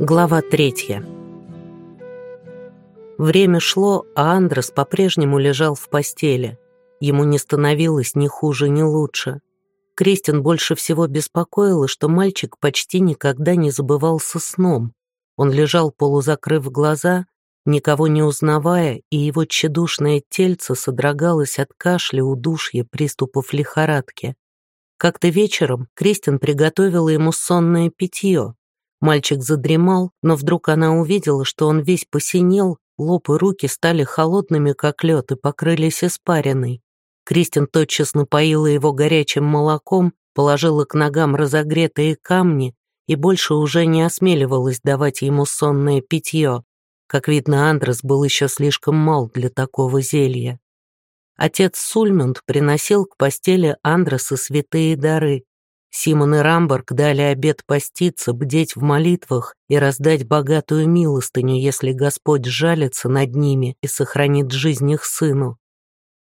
Глава третья. Время шло, а Андрес по-прежнему лежал в постели. Ему не становилось ни хуже, ни лучше. Кристин больше всего беспокоила, что мальчик почти никогда не забывался сном. Он лежал, полузакрыв глаза, никого не узнавая, и его тщедушное тельце содрогалось от кашля, удушья, приступов лихорадки. Как-то вечером Кристин приготовила ему сонное питье. Мальчик задремал, но вдруг она увидела, что он весь посинел, лоб и руки стали холодными, как лед, и покрылись испариной. Кристин тотчас напоила его горячим молоком, положила к ногам разогретые камни и больше уже не осмеливалась давать ему сонное питье. Как видно, Андрес был еще слишком мал для такого зелья. Отец Сульмунд приносил к постели Андреса святые дары. Симон и Рамберг дали обет поститься, бдеть в молитвах и раздать богатую милостыню, если Господь жалится над ними и сохранит жизнь их сыну.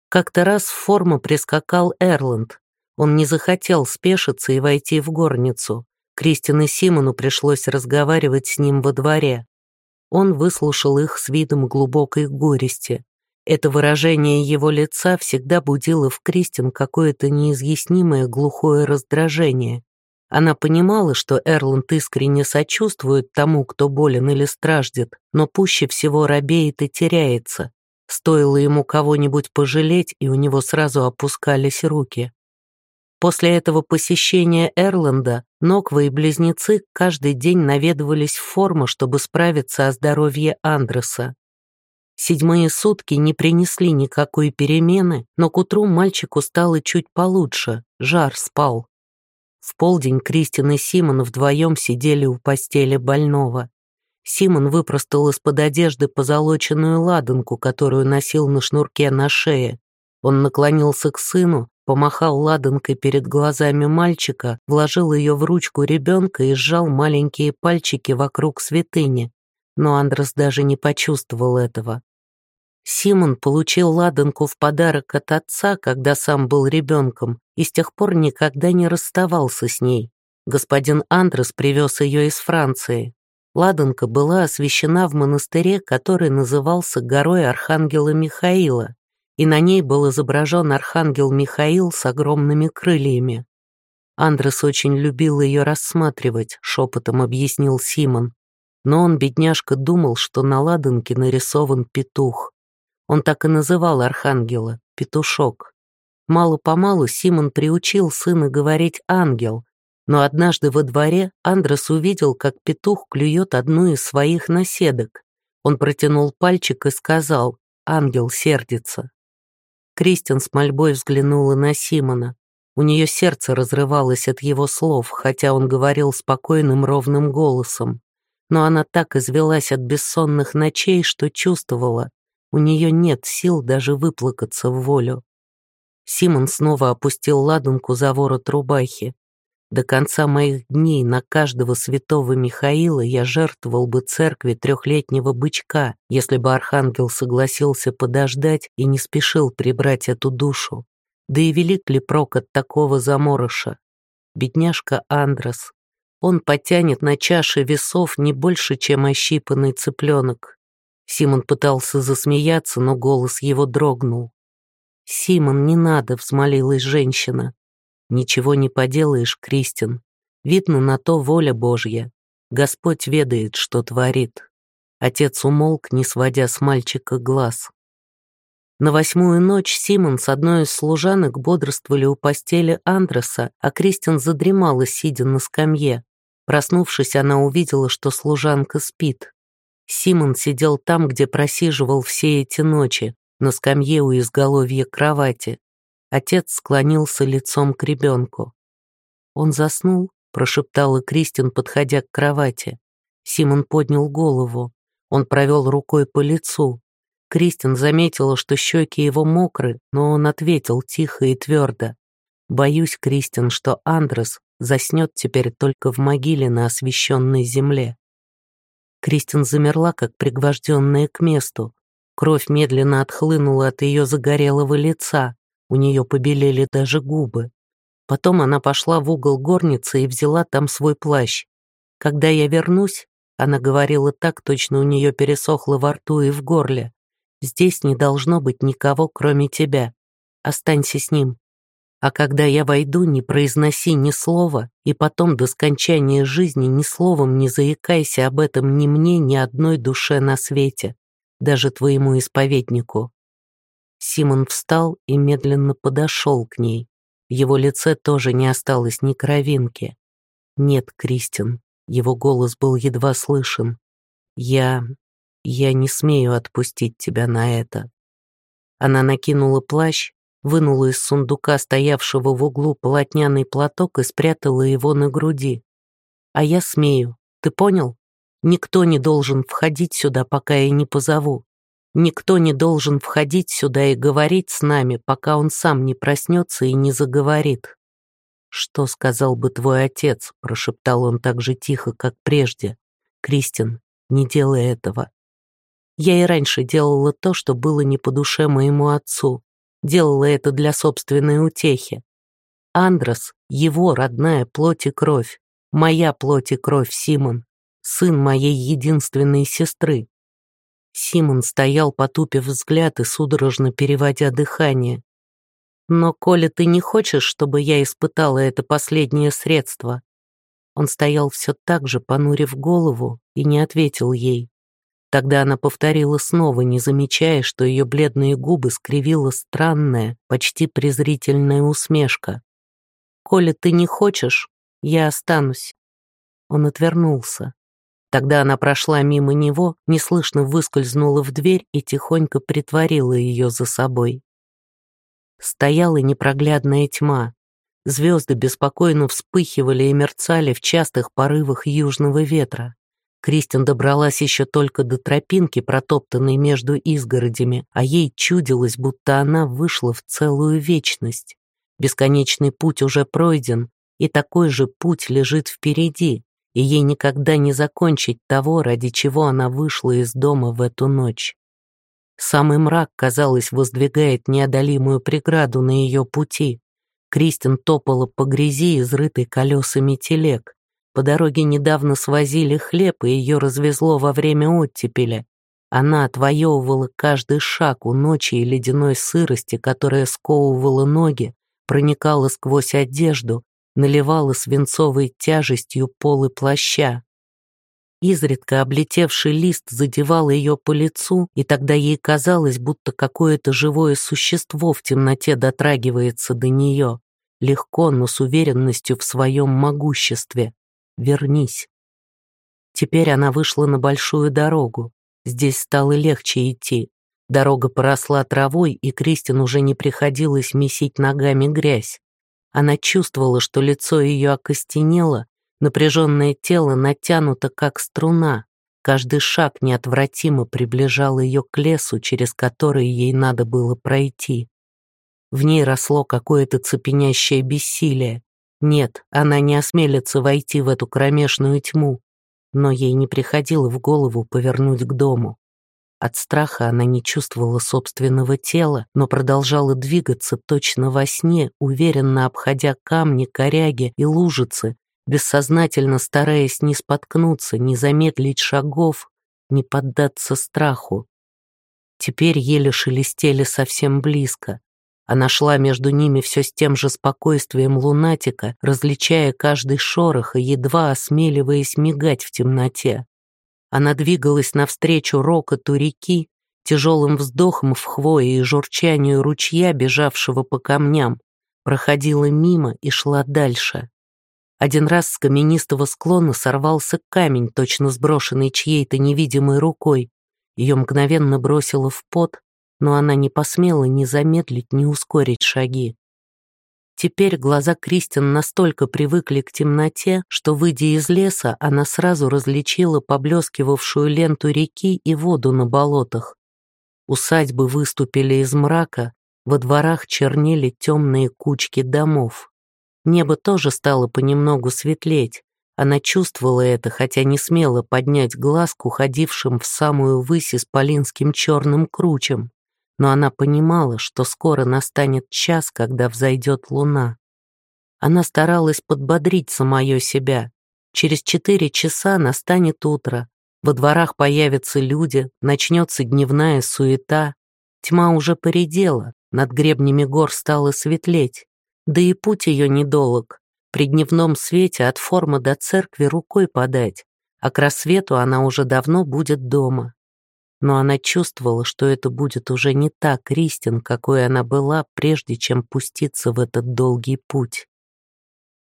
Как-то раз в форму прискакал Эрланд. Он не захотел спешиться и войти в горницу. Кристин и Симону пришлось разговаривать с ним во дворе. Он выслушал их с видом глубокой горести. Это выражение его лица всегда будило в Кристин какое-то неизъяснимое глухое раздражение. Она понимала, что Эрланд искренне сочувствует тому, кто болен или страждет, но пуще всего робеет и теряется. Стоило ему кого-нибудь пожалеть, и у него сразу опускались руки. После этого посещения Эрланда Ноква и близнецы каждый день наведывались в форму, чтобы справиться о здоровье Андреса. Седьмые сутки не принесли никакой перемены, но к утру мальчику стало чуть получше, жар спал. В полдень Кристин и Симон вдвоем сидели у постели больного. Симон выпростал из-под одежды позолоченную ладанку, которую носил на шнурке на шее. Он наклонился к сыну, помахал ладанкой перед глазами мальчика, вложил ее в ручку ребенка и сжал маленькие пальчики вокруг святыни. Но Андрес даже не почувствовал этого. Симон получил ладанку в подарок от отца, когда сам был ребенком, и с тех пор никогда не расставался с ней. Господин Андрес привез ее из Франции. Ладанка была освящена в монастыре, который назывался горой Архангела Михаила, и на ней был изображен Архангел Михаил с огромными крыльями. Андрес очень любил ее рассматривать, шепотом объяснил Симон. Но он, бедняжка, думал, что на ладанке нарисован петух. Он так и называл архангела — петушок. Мало-помалу Симон приучил сына говорить «ангел», но однажды во дворе Андрес увидел, как петух клюет одну из своих наседок. Он протянул пальчик и сказал «Ангел сердится». Кристин с мольбой взглянула на Симона. У нее сердце разрывалось от его слов, хотя он говорил спокойным ровным голосом. Но она так извелась от бессонных ночей, что чувствовала, у нее нет сил даже выплакаться в волю. Симон снова опустил ладунку за ворот рубахи. До конца моих дней на каждого святого Михаила я жертвовал бы церкви трехлетнего бычка, если бы архангел согласился подождать и не спешил прибрать эту душу. Да и велик ли прок от такого заморыша? Бедняжка Андрес. Он потянет на чаше весов не больше, чем ощипанный цыпленок. Симон пытался засмеяться, но голос его дрогнул. «Симон, не надо», — взмолилась женщина. «Ничего не поделаешь, Кристин. Видно на то воля Божья. Господь ведает, что творит». Отец умолк, не сводя с мальчика глаз. На восьмую ночь Симон с одной из служанок бодрствовали у постели Андреса, а Кристин задремала, сидя на скамье. Проснувшись, она увидела, что служанка спит. Симон сидел там, где просиживал все эти ночи, на скамье у изголовья кровати. Отец склонился лицом к ребенку. «Он заснул?» — прошептала Кристин, подходя к кровати. Симон поднял голову. Он провел рукой по лицу. Кристин заметила, что щеки его мокры, но он ответил тихо и твердо. «Боюсь, Кристин, что Андрес заснет теперь только в могиле на освященной земле». Кристин замерла, как пригвожденная к месту. Кровь медленно отхлынула от ее загорелого лица, у нее побелели даже губы. Потом она пошла в угол горницы и взяла там свой плащ. «Когда я вернусь», — Она говорила так, точно у нее пересохло во рту и в горле. «Здесь не должно быть никого, кроме тебя. Останься с ним. А когда я войду, не произноси ни слова, и потом до скончания жизни ни словом не заикайся об этом ни мне, ни одной душе на свете, даже твоему исповеднику». Симон встал и медленно подошел к ней. В его лице тоже не осталось ни кровинки. «Нет, Кристин», его голос был едва слышен. «Я... я не смею отпустить тебя на это». Она накинула плащ, вынула из сундука, стоявшего в углу, полотняный платок и спрятала его на груди. «А я смею, ты понял? Никто не должен входить сюда, пока я не позову. Никто не должен входить сюда и говорить с нами, пока он сам не проснется и не заговорит. «Что сказал бы твой отец?» — прошептал он так же тихо, как прежде. «Кристин, не делай этого». Я и раньше делала то, что было не по душе моему отцу. Делала это для собственной утехи. Андрос — его родная плоть и кровь. Моя плоть и кровь, Симон. Сын моей единственной сестры. Симон стоял, потупив взгляд и судорожно переводя дыхание. Но, Коля, ты не хочешь, чтобы я испытала это последнее средство?» Он стоял все так же, понурив голову, и не ответил ей. Тогда она повторила снова, не замечая, что ее бледные губы скривила странная, почти презрительная усмешка. «Коля, ты не хочешь? Я останусь». Он отвернулся. Тогда она прошла мимо него, неслышно выскользнула в дверь и тихонько притворила ее за собой. Стояла непроглядная тьма. Звезды беспокойно вспыхивали и мерцали в частых порывах южного ветра. Кристин добралась еще только до тропинки, протоптанной между изгородями, а ей чудилось, будто она вышла в целую вечность. Бесконечный путь уже пройден, и такой же путь лежит впереди, и ей никогда не закончить того, ради чего она вышла из дома в эту ночь. Самый мрак, казалось, воздвигает неодолимую преграду на ее пути. Кристин топала по грязи, изрытой колесами телег. По дороге недавно свозили хлеб, и ее развезло во время оттепеля. Она отвоевывала каждый шаг у ночи и ледяной сырости, которая сковывала ноги, проникала сквозь одежду, наливала свинцовой тяжестью полы плаща. Изредка облетевший лист задевал ее по лицу, и тогда ей казалось, будто какое-то живое существо в темноте дотрагивается до нее. Легко, но с уверенностью в своем могуществе. Вернись. Теперь она вышла на большую дорогу. Здесь стало легче идти. Дорога поросла травой, и Кристин уже не приходилось месить ногами грязь. Она чувствовала, что лицо ее окостенело, Напряженное тело натянуто, как струна. Каждый шаг неотвратимо приближал ее к лесу, через который ей надо было пройти. В ней росло какое-то цепенящее бессилие. Нет, она не осмелится войти в эту кромешную тьму, но ей не приходило в голову повернуть к дому. От страха она не чувствовала собственного тела, но продолжала двигаться точно во сне, уверенно обходя камни, коряги и лужицы, бессознательно стараясь не споткнуться, не замедлить шагов, не поддаться страху. Теперь еле шелестели совсем близко. Она шла между ними все с тем же спокойствием лунатика, различая каждый шорох и едва осмеливаясь мигать в темноте. Она двигалась навстречу рокоту реки, тяжелым вздохом в хвое и журчанию ручья, бежавшего по камням, проходила мимо и шла дальше. Один раз с каменистого склона сорвался камень, точно сброшенный чьей-то невидимой рукой. Ее мгновенно бросило в пот, но она не посмела ни замедлить, ни ускорить шаги. Теперь глаза Кристин настолько привыкли к темноте, что, выйдя из леса, она сразу различила поблескивавшую ленту реки и воду на болотах. Усадьбы выступили из мрака, во дворах чернели темные кучки домов. Небо тоже стало понемногу светлеть. Она чувствовала это, хотя не смела поднять глаз к уходившим в самую высь исполинским черным кручем. Но она понимала, что скоро настанет час, когда взойдет луна. Она старалась подбодрить самое себя. Через четыре часа настанет утро, Во дворах появятся люди, начнется дневная суета. Тьма уже поредела, над гребнями гор стало светлеть. Да и путь ее недолог. При дневном свете от формы до церкви рукой подать, а к рассвету она уже давно будет дома. Но она чувствовала, что это будет уже не та Кристин, какой она была, прежде чем пуститься в этот долгий путь.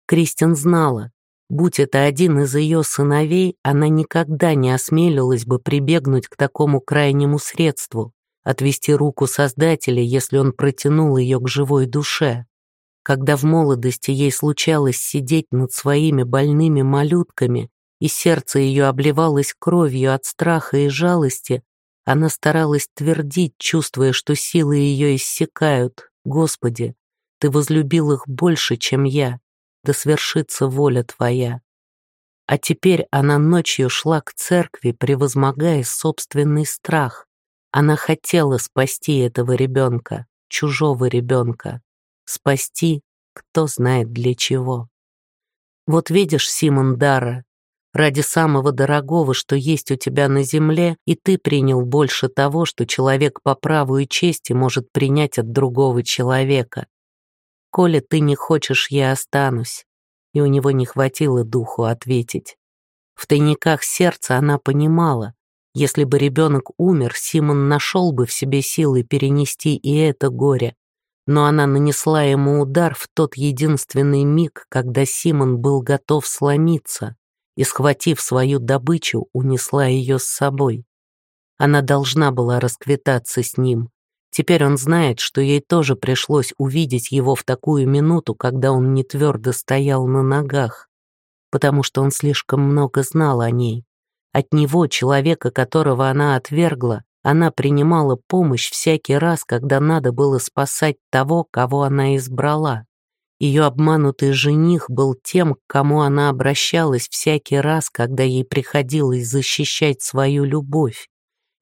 Кристин знала, Будь это один из ее сыновей, она никогда не осмелилась бы прибегнуть к такому крайнему средству — отвести руку Создателя, если он протянул ее к живой душе. Когда в молодости ей случалось сидеть над своими больными малютками, и сердце ее обливалось кровью от страха и жалости, она старалась твердить, чувствуя, что силы ее иссякают. «Господи, Ты возлюбил их больше, чем я да свершится воля твоя. А теперь она ночью шла к церкви, превозмогая собственный страх. Она хотела спасти этого ребенка, чужого ребенка. Спасти, кто знает для чего. Вот видишь, Симон Дара, ради самого дорогого, что есть у тебя на земле, и ты принял больше того, что человек по праву и чести может принять от другого человека. «Коля, ты не хочешь, я останусь». И у него не хватило духу ответить. В тайниках сердца она понимала, если бы ребенок умер, Симон нашел бы в себе силы перенести и это горе. Но она нанесла ему удар в тот единственный миг, когда Симон был готов сломиться и, схватив свою добычу, унесла ее с собой. Она должна была расквитаться с ним, Теперь он знает, что ей тоже пришлось увидеть его в такую минуту, когда он не твердо стоял на ногах, потому что он слишком много знал о ней. От него, человека, которого она отвергла, она принимала помощь всякий раз, когда надо было спасать того, кого она избрала. Ее обманутый жених был тем, к кому она обращалась всякий раз, когда ей приходилось защищать свою любовь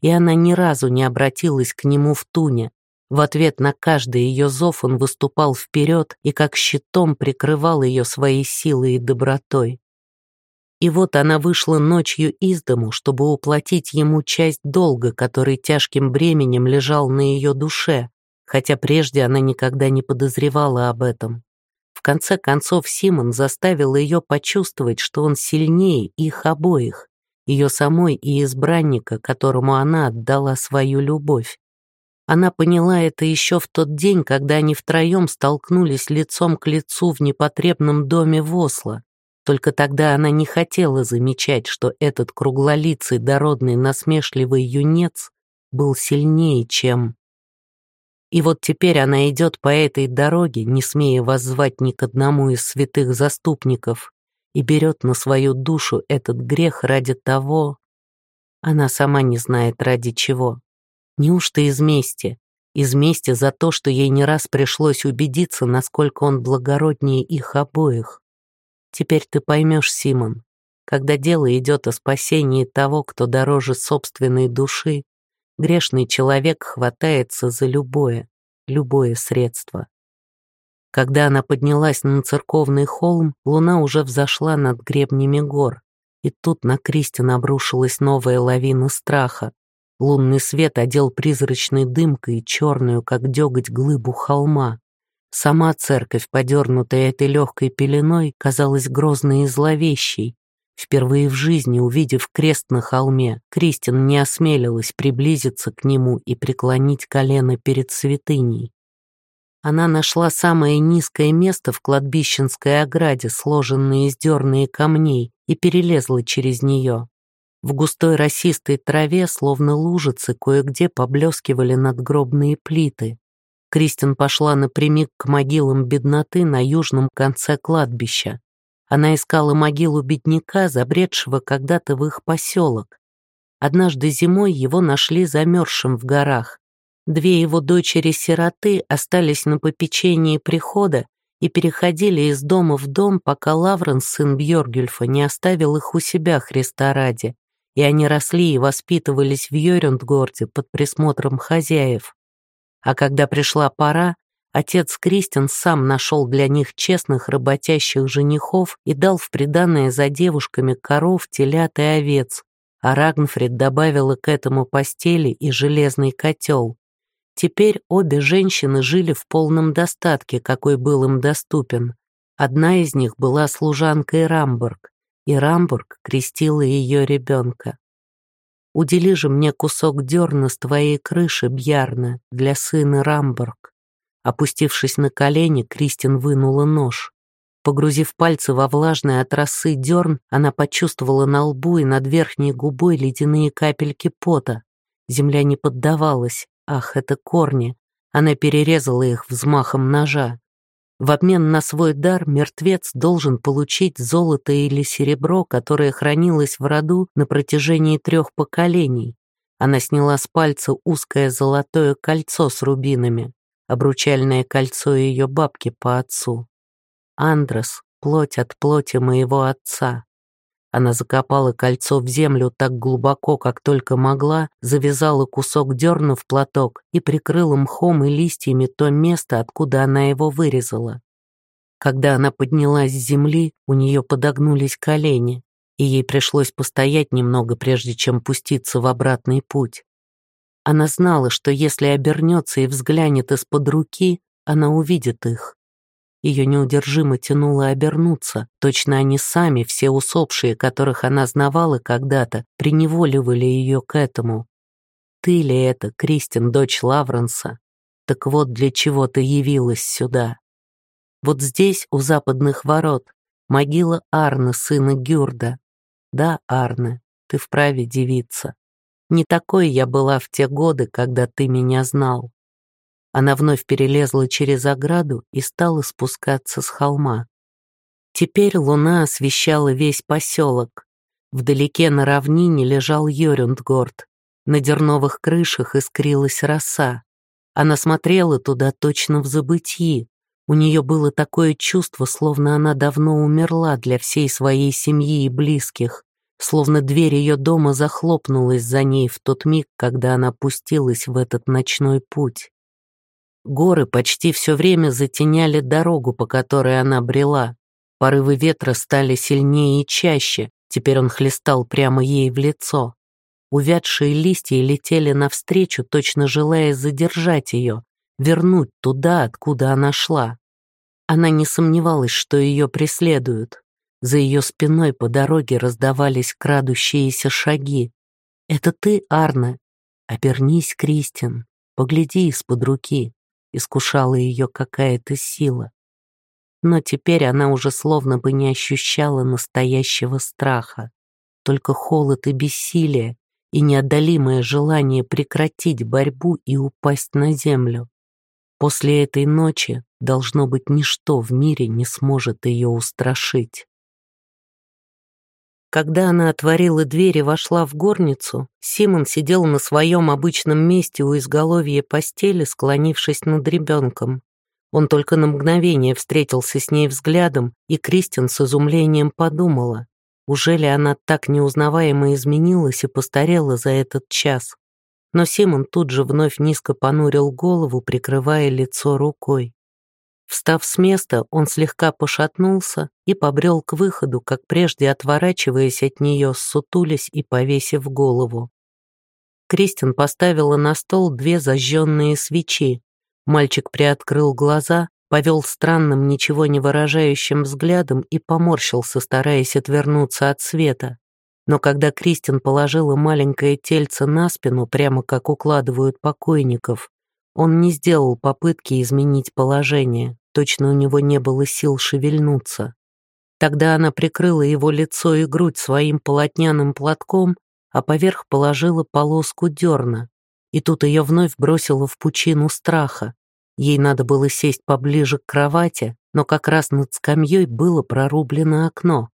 и она ни разу не обратилась к нему в туне. В ответ на каждый ее зов он выступал вперед и как щитом прикрывал ее своей силой и добротой. И вот она вышла ночью из дому, чтобы уплатить ему часть долга, который тяжким бременем лежал на ее душе, хотя прежде она никогда не подозревала об этом. В конце концов Симон заставил ее почувствовать, что он сильнее их обоих, ее самой и избранника, которому она отдала свою любовь. Она поняла это еще в тот день, когда они втроем столкнулись лицом к лицу в непотребном доме в Осло. Только тогда она не хотела замечать, что этот круглолицый, дородный, насмешливый юнец был сильнее, чем... И вот теперь она идет по этой дороге, не смея воззвать ни к одному из святых заступников, и берет на свою душу этот грех ради того... Она сама не знает ради чего. Неужто из мести? Из мести за то, что ей не раз пришлось убедиться, насколько он благороднее их обоих. Теперь ты поймешь, Симон, когда дело идет о спасении того, кто дороже собственной души, грешный человек хватается за любое, любое средство. Когда она поднялась на церковный холм, луна уже взошла над гребнями гор. И тут на Кристин обрушилась новая лавина страха. Лунный свет одел призрачной дымкой черную, как деготь, глыбу холма. Сама церковь, подернутая этой легкой пеленой, казалась грозной и зловещей. Впервые в жизни, увидев крест на холме, Кристин не осмелилась приблизиться к нему и преклонить колено перед святыней. Она нашла самое низкое место в кладбищенской ограде, сложенное из дерны камней, и перелезла через нее. В густой росистой траве, словно лужицы, кое-где поблескивали надгробные плиты. Кристин пошла напрямик к могилам бедноты на южном конце кладбища. Она искала могилу бедняка, забредшего когда-то в их поселок. Однажды зимой его нашли замерзшим в горах. Две его дочери-сироты остались на попечении прихода и переходили из дома в дом, пока Лавренс, сын Бьоргюльфа, не оставил их у себя Христа ради, и они росли и воспитывались в Йорюндгорде под присмотром хозяев. А когда пришла пора, отец Кристин сам нашел для них честных работящих женихов и дал в приданное за девушками коров, телят и овец, а Рагнфрид добавила к этому постели и железный котел. Теперь обе женщины жили в полном достатке, какой был им доступен. Одна из них была служанкой Рамбург, и Рамбург крестила ее ребенка. «Удели же мне кусок дерна с твоей крыши, Бьярна, для сына Рамбург». Опустившись на колени, Кристин вынула нож. Погрузив пальцы во влажные от росы дерн, она почувствовала на лбу и над верхней губой ледяные капельки пота. Земля не поддавалась. Ах, это корни. Она перерезала их взмахом ножа. В обмен на свой дар мертвец должен получить золото или серебро, которое хранилось в роду на протяжении трех поколений. Она сняла с пальца узкое золотое кольцо с рубинами, обручальное кольцо ее бабки по отцу. Андрес, плоть от плоти моего отца. Она закопала кольцо в землю так глубоко, как только могла, завязала кусок дерна в платок и прикрыла мхом и листьями то место, откуда она его вырезала. Когда она поднялась с земли, у нее подогнулись колени, и ей пришлось постоять немного, прежде чем пуститься в обратный путь. Она знала, что если обернется и взглянет из-под руки, она увидит их. Ее неудержимо тянуло обернуться. Точно они сами, все усопшие, которых она знавала когда-то, приневоливали ее к этому. Ты ли это, Кристин, дочь Лавренса? Так вот для чего ты явилась сюда. Вот здесь, у западных ворот, могила Арны, сына Гюрда. Да, Арне, ты вправе девиться. Не такой я была в те годы, когда ты меня знал. Она вновь перелезла через ограду и стала спускаться с холма. Теперь луна освещала весь поселок. Вдалеке на равнине лежал Йорюндгорд. На дерновых крышах искрилась роса. Она смотрела туда точно в забытии. У нее было такое чувство, словно она давно умерла для всей своей семьи и близких, словно дверь ее дома захлопнулась за ней в тот миг, когда она пустилась в этот ночной путь. Горы почти все время затеняли дорогу, по которой она брела. Порывы ветра стали сильнее и чаще, теперь он хлестал прямо ей в лицо. Увядшие листья летели навстречу, точно желая задержать ее, вернуть туда, откуда она шла. Она не сомневалась, что ее преследуют. За ее спиной по дороге раздавались крадущиеся шаги. «Это ты, Арна? Обернись, Кристин, погляди из-под руки искушала ее какая-то сила. Но теперь она уже словно бы не ощущала настоящего страха, только холод и бессилие, и неодолимое желание прекратить борьбу и упасть на землю. После этой ночи, должно быть, ничто в мире не сможет ее устрашить. Когда она отворила дверь и вошла в горницу, Симон сидел на своем обычном месте у изголовья постели, склонившись над ребенком. Он только на мгновение встретился с ней взглядом, и Кристин с изумлением подумала, уже ли она так неузнаваемо изменилась и постарела за этот час. Но Симон тут же вновь низко понурил голову, прикрывая лицо рукой. Встав с места, он слегка пошатнулся и побрел к выходу, как прежде отворачиваясь от нее, сутулясь и повесив голову. Кристин поставила на стол две зажженные свечи. Мальчик приоткрыл глаза, повел странным, ничего не выражающим взглядом и поморщился, стараясь отвернуться от света. Но когда Кристин положила маленькое тельце на спину, прямо как укладывают покойников, он не сделал попытки изменить положение. Точно у него не было сил шевельнуться. Тогда она прикрыла его лицо и грудь своим полотняным платком, а поверх положила полоску дерна. И тут ее вновь бросило в пучину страха. Ей надо было сесть поближе к кровати, но как раз над скамьей было прорублено окно.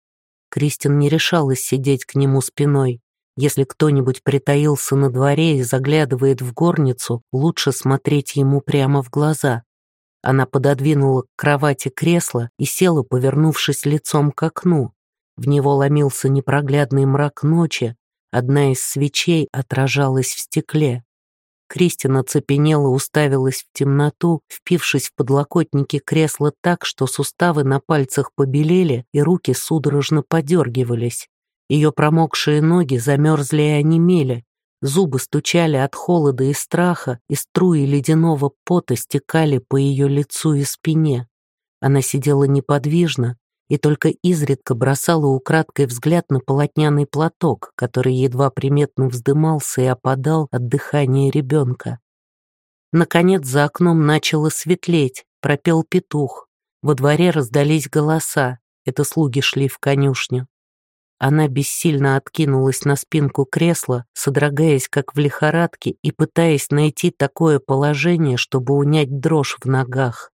Кристин не решалась сидеть к нему спиной. Если кто-нибудь притаился на дворе и заглядывает в горницу, лучше смотреть ему прямо в глаза. Она пододвинула к кровати кресло и села, повернувшись лицом к окну. В него ломился непроглядный мрак ночи, одна из свечей отражалась в стекле. Кристина цепенела, уставилась в темноту, впившись в подлокотники кресла так, что суставы на пальцах побелели и руки судорожно подергивались. Ее промокшие ноги замерзли и онемели, зубы стучали от холода и страха, и струи ледяного пота стекали по ее лицу и спине. Она сидела неподвижно и только изредка бросала украдкой взгляд на полотняный платок, который едва приметно вздымался и опадал от дыхания ребенка. Наконец за окном начало светлеть, пропел петух. Во дворе раздались голоса, это слуги шли в конюшню. Она бессильно откинулась на спинку кресла, содрогаясь как в лихорадке и пытаясь найти такое положение, чтобы унять дрожь в ногах.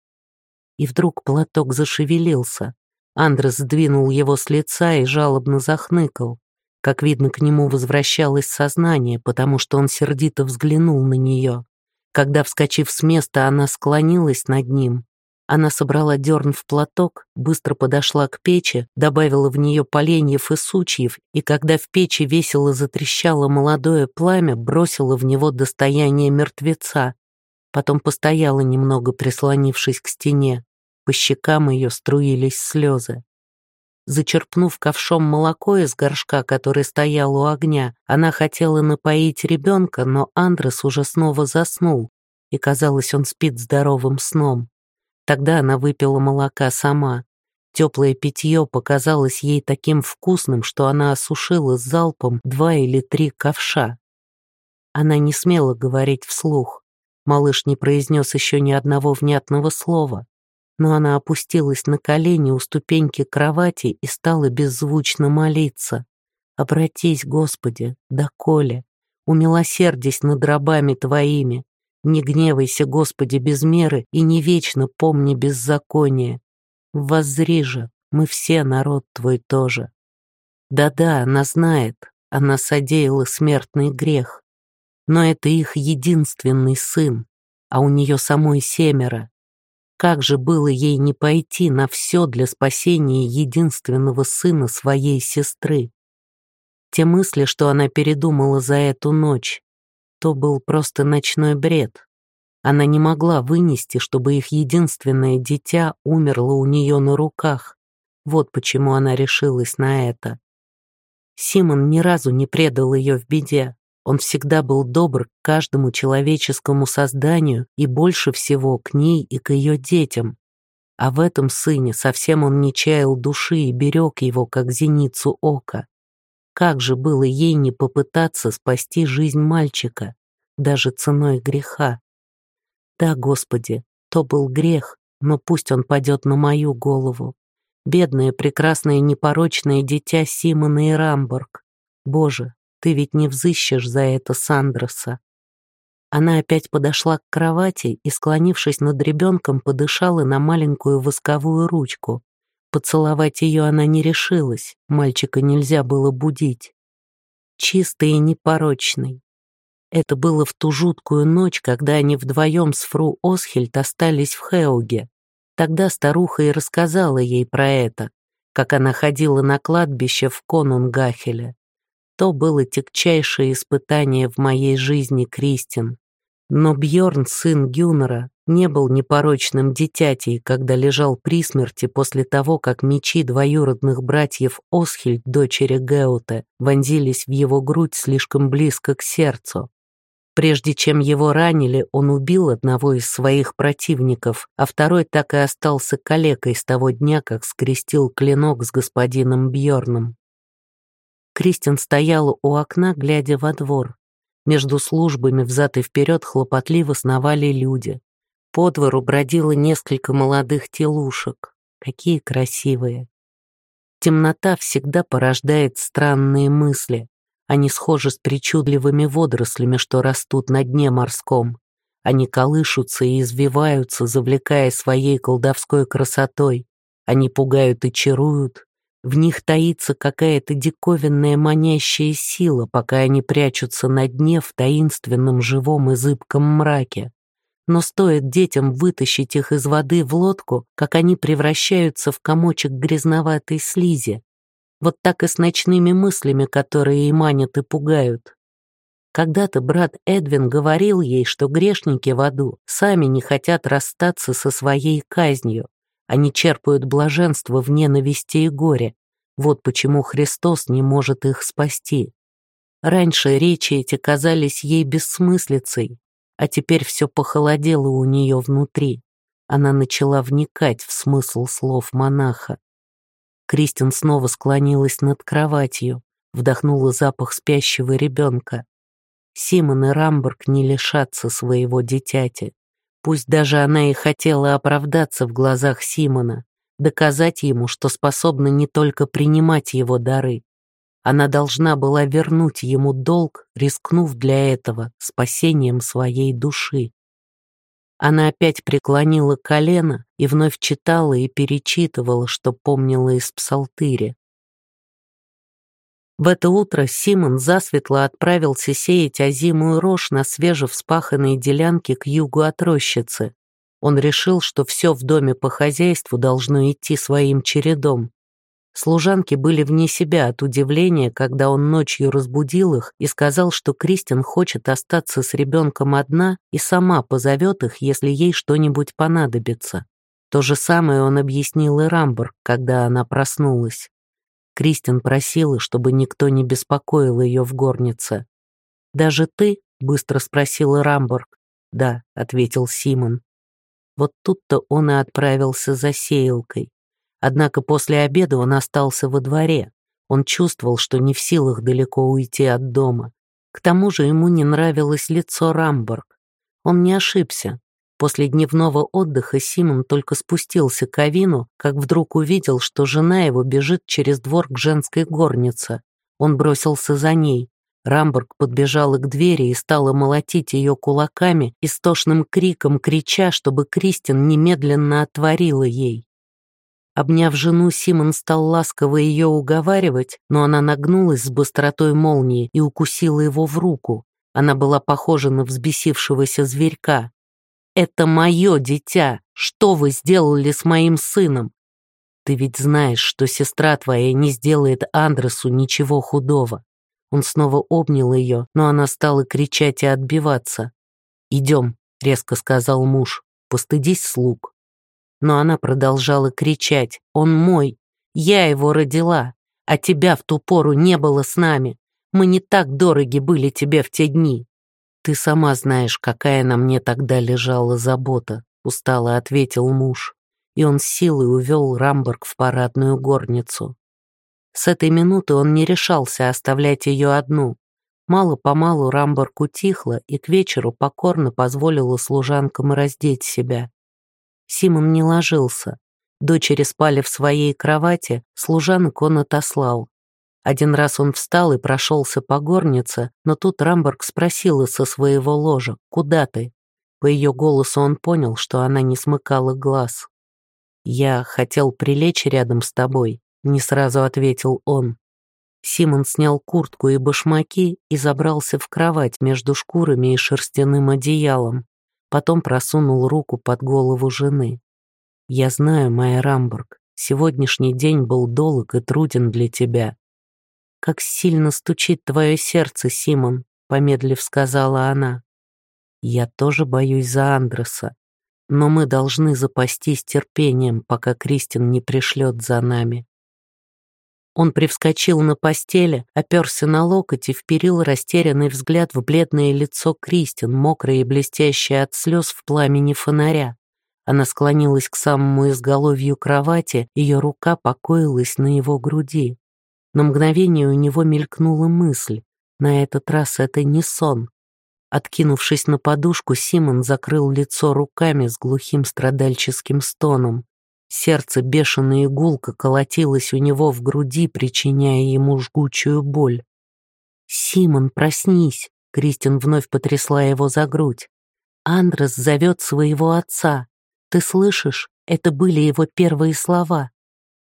И вдруг платок зашевелился. Андрес сдвинул его с лица и жалобно захныкал. Как видно, к нему возвращалось сознание, потому что он сердито взглянул на нее. Когда, вскочив с места, она склонилась над ним, она собрала дерн в платок, быстро подошла к печи, добавила в нее поленьев и сучьев, и когда в печи весело затрещало молодое пламя, бросила в него достояние мертвеца. Потом постояла немного, прислонившись к стене. По щекам ее струились слезы. Зачерпнув ковшом молоко из горшка, который стоял у огня, она хотела напоить ребенка, но Андрес уже снова заснул, и, казалось, он спит здоровым сном. Тогда она выпила молока сама. Теплое питье показалось ей таким вкусным, что она осушила залпом два или три ковша. Она не смела говорить вслух. Малыш не произнес еще ни одного внятного слова. Но она опустилась на колени у ступеньки кровати и стала беззвучно молиться. «Обратись, Господи, доколе, умилосердись над рабами Твоими, не гневайся, Господи, без меры, и не вечно помни беззаконие. Воззри же, мы все народ Твой тоже. Да-да, она знает, она содеяла смертный грех. Но это их единственный сын, а у нее самой семеро. Как же было ей не пойти на все для спасения единственного сына своей сестры? Те мысли, что она передумала за эту ночь, то был просто ночной бред. Она не могла вынести, чтобы их единственное дитя умерло у нее на руках. Вот почему она решилась на это. Симон ни разу не предал ее в беде. Он всегда был добр к каждому человеческому созданию и больше всего к ней и к ее детям. А в этом сыне совсем он не чаял души и берег его, как зеницу ока. Как же было ей не попытаться спасти жизнь мальчика, даже ценой греха? Да, Господи, то был грех, но пусть он падет на мою голову. Бедное, прекрасное, непорочное дитя Симона и Рамбург. Боже, ты ведь не взыщешь за это Сандроса. Она опять подошла к кровати и, склонившись над ребенком, подышала на маленькую восковую ручку. Поцеловать ее она не решилась, мальчика нельзя было будить. Чистый и непорочный. Это было в ту жуткую ночь, когда они вдвоем с фру Осхельд остались в Хеуге. Тогда старуха и рассказала ей про это, как она ходила на кладбище в Конунгахеле. То было тягчайшее испытание в моей жизни, Кристин. Но Бьорн, сын Гюнера, не был непорочным дитятей, когда лежал при смерти после того, как мечи двоюродных братьев Осхильд, дочери Геуте, вонзились в его грудь слишком близко к сердцу. Прежде чем его ранили, он убил одного из своих противников, а второй так и остался калекой с того дня, как скрестил клинок с господином Бьорном. Кристин стояла у окна, глядя во двор. Между службами взад и вперед хлопотливо сновали люди. По двору бродило несколько молодых телушек. Какие красивые. Темнота всегда порождает странные мысли. Они схожи с причудливыми водорослями, что растут на дне морском. Они колышутся и извиваются, завлекая своей колдовской красотой. Они пугают и чаруют. В них таится какая-то диковинная манящая сила, пока они прячутся на дне в таинственном живом и зыбком мраке. Но стоит детям вытащить их из воды в лодку, как они превращаются в комочек грязноватой слизи. Вот так и с ночными мыслями, которые и манят и пугают. Когда-то брат Эдвин говорил ей, что грешники в аду сами не хотят расстаться со своей казнью. Они черпают блаженство в ненависти и горе. Вот почему Христос не может их спасти. Раньше речи эти казались ей бессмыслицей, а теперь все похолодело у нее внутри. Она начала вникать в смысл слов монаха. Кристин снова склонилась над кроватью, вдохнула запах спящего ребенка. Симон и Рамберг не лишатся своего дитяти. Пусть даже она и хотела оправдаться в глазах Симона, доказать ему, что способна не только принимать его дары. Она должна была вернуть ему долг, рискнув для этого спасением своей души. Она опять преклонила колено и вновь читала и перечитывала, что помнила из псалтыри. В это утро Симон засветло отправился сеять озимую рожь на свежевспаханной делянке к югу от рощицы. Он решил, что все в доме по хозяйству должно идти своим чередом. Служанки были вне себя от удивления, когда он ночью разбудил их и сказал, что Кристин хочет остаться с ребенком одна и сама позовет их, если ей что-нибудь понадобится. То же самое он объяснил и Рамберг, когда она проснулась. Кристин просила, чтобы никто не беспокоил ее в горнице. «Даже ты?» — быстро спросила Рамберг. «Да», — ответил Симон. Вот тут-то он и отправился за сеялкой. Однако после обеда он остался во дворе. Он чувствовал, что не в силах далеко уйти от дома. К тому же ему не нравилось лицо Рамборг. Он не ошибся. После дневного отдыха Симон только спустился к Авину, как вдруг увидел, что жена его бежит через двор к женской горнице. Он бросился за ней. Рамборг подбежала к двери и стала молотить ее кулаками, истошным криком крича, чтобы Кристин немедленно отворила ей. Обняв жену, Симон стал ласково ее уговаривать, но она нагнулась с быстротой молнии и укусила его в руку. Она была похожа на взбесившегося зверька. «Это мое дитя! Что вы сделали с моим сыном? Ты ведь знаешь, что сестра твоя не сделает Андресу ничего худого». Он снова обнял ее, но она стала кричать и отбиваться. «Идем», — резко сказал муж, — «постыдись слуг» но она продолжала кричать «Он мой! Я его родила! А тебя в ту пору не было с нами! Мы не так дороги были тебе в те дни!» «Ты сама знаешь, какая на мне тогда лежала забота», — устало ответил муж, и он силой увел Рамберг в парадную горницу. С этой минуты он не решался оставлять ее одну. Мало-помалу Рамберг утихла и к вечеру покорно позволила служанкам раздеть себя. Симон не ложился. Дочери спали в своей кровати, служанок он отослал. Один раз он встал и прошелся по горнице, но тут Рамберг спросила со своего ложа «Куда ты?». По ее голосу он понял, что она не смыкала глаз. «Я хотел прилечь рядом с тобой», — не сразу ответил он. Симон снял куртку и башмаки и забрался в кровать между шкурами и шерстяным одеялом потом просунул руку под голову жены. «Я знаю, моя Рамбург, сегодняшний день был долг и труден для тебя». «Как сильно стучит твое сердце, Симон», — помедлив сказала она. «Я тоже боюсь за Андреса, но мы должны запастись терпением, пока Кристин не пришлет за нами». Он привскочил на постели, оперся на локоть и вперил растерянный взгляд в бледное лицо Кристин, мокрое и блестящее от слез в пламени фонаря. Она склонилась к самому изголовью кровати, ее рука покоилась на его груди. На мгновение у него мелькнула мысль. На этот раз это не сон. Откинувшись на подушку, Симон закрыл лицо руками с глухим страдальческим стоном. Сердце бешено и гулко колотилось у него в груди, причиняя ему жгучую боль. «Симон, проснись!» — Кристин вновь потрясла его за грудь. «Андрес зовет своего отца. Ты слышишь? Это были его первые слова».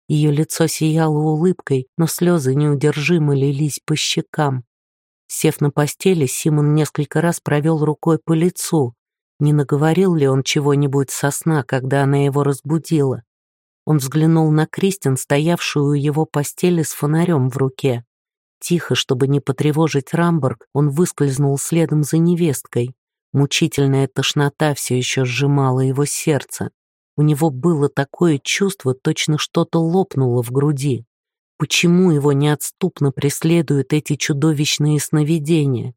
Ее лицо сияло улыбкой, но слезы неудержимо лились по щекам. Сев на постели, Симон несколько раз провел рукой по лицу. Не наговорил ли он чего-нибудь со сна, когда она его разбудила? Он взглянул на Кристин, стоявшую у его постели с фонарем в руке. Тихо, чтобы не потревожить Рамберг, он выскользнул следом за невесткой. Мучительная тошнота все еще сжимала его сердце. У него было такое чувство, точно что-то лопнуло в груди. Почему его неотступно преследуют эти чудовищные сновидения?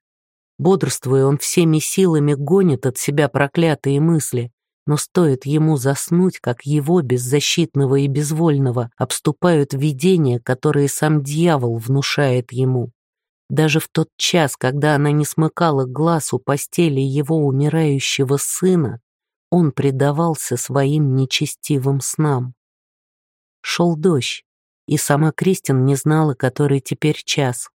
Бодрствуя, он всеми силами гонит от себя проклятые мысли, но стоит ему заснуть, как его, беззащитного и безвольного, обступают видения, которые сам дьявол внушает ему. Даже в тот час, когда она не смыкала глаз у постели его умирающего сына, он предавался своим нечестивым снам. Шел дождь, и сама Кристин не знала, который теперь час.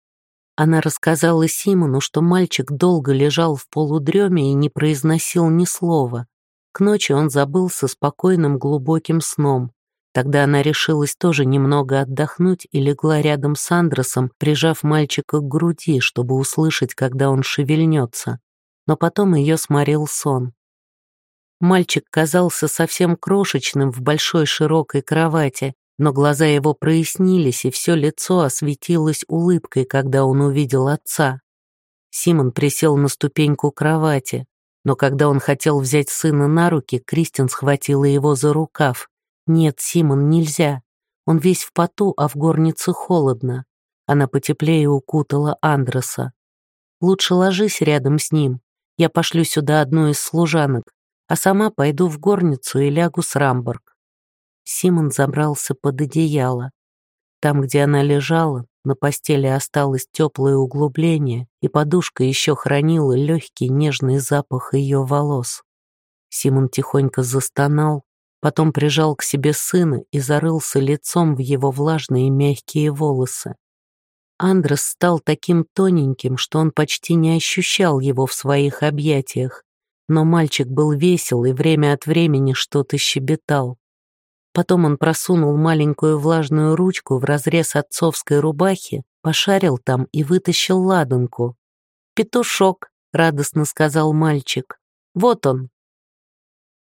Она рассказала Симону, что мальчик долго лежал в полудреме и не произносил ни слова. К ночи он забылся спокойным глубоким сном. Тогда она решилась тоже немного отдохнуть и легла рядом с Андросом, прижав мальчика к груди, чтобы услышать, когда он шевельнется. Но потом ее сморил сон. Мальчик казался совсем крошечным в большой широкой кровати, но глаза его прояснились, и все лицо осветилось улыбкой, когда он увидел отца. Симон присел на ступеньку кровати, но когда он хотел взять сына на руки, Кристин схватила его за рукав. «Нет, Симон, нельзя. Он весь в поту, а в горнице холодно». Она потеплее укутала Андреса. «Лучше ложись рядом с ним. Я пошлю сюда одну из служанок, а сама пойду в горницу и лягу с Рамборг. Симон забрался под одеяло. Там, где она лежала, на постели осталось теплое углубление, и подушка еще хранила легкий нежный запах ее волос. Симон тихонько застонал, потом прижал к себе сына и зарылся лицом в его влажные мягкие волосы. Андрес стал таким тоненьким, что он почти не ощущал его в своих объятиях, но мальчик был весел и время от времени что-то щебетал. Потом он просунул маленькую влажную ручку в разрез отцовской рубахи, пошарил там и вытащил ладанку. «Петушок», — радостно сказал мальчик. «Вот он».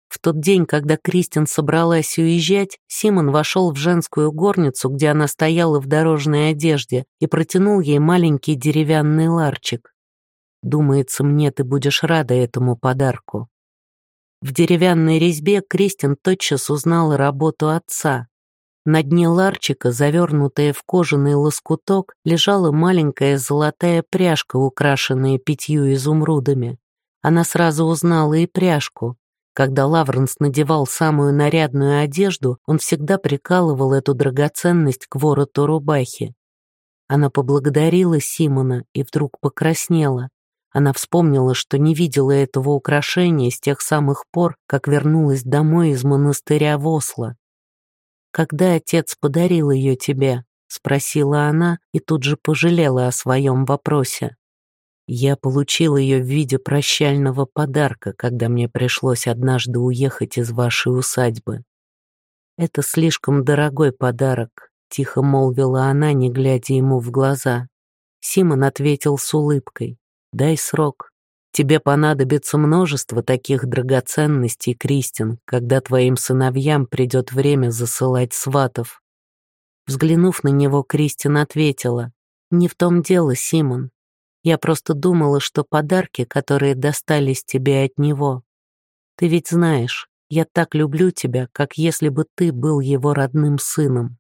В тот день, когда Кристин собралась уезжать, Симон вошел в женскую горницу, где она стояла в дорожной одежде, и протянул ей маленький деревянный ларчик. «Думается, мне ты будешь рада этому подарку». В деревянной резьбе Кристин тотчас узнала работу отца. На дне ларчика, завернутая в кожаный лоскуток, лежала маленькая золотая пряжка, украшенная пятью изумрудами. Она сразу узнала и пряжку. Когда Лавренс надевал самую нарядную одежду, он всегда прикалывал эту драгоценность к вороту рубахи. Она поблагодарила Симона и вдруг покраснела. Она вспомнила, что не видела этого украшения с тех самых пор, как вернулась домой из монастыря в Осло. «Когда отец подарил ее тебе?» — спросила она и тут же пожалела о своем вопросе. «Я получил ее в виде прощального подарка, когда мне пришлось однажды уехать из вашей усадьбы. Это слишком дорогой подарок», — тихо молвила она, не глядя ему в глаза. Симон ответил с улыбкой. Дай срок. Тебе понадобится множество таких драгоценностей, Кристин, когда твоим сыновьям придет время засылать сватов. Взглянув на него, Кристин ответила, «Не в том дело, Симон. Я просто думала, что подарки, которые достались тебе от него. Ты ведь знаешь, я так люблю тебя, как если бы ты был его родным сыном.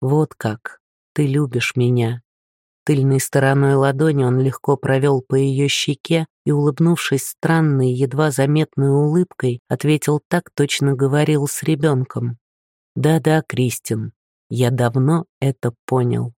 Вот как, ты любишь меня». Тыльной стороной ладони он легко провел по ее щеке и, улыбнувшись странной, едва заметной улыбкой, ответил так, точно говорил с ребенком. «Да-да, Кристин, я давно это понял».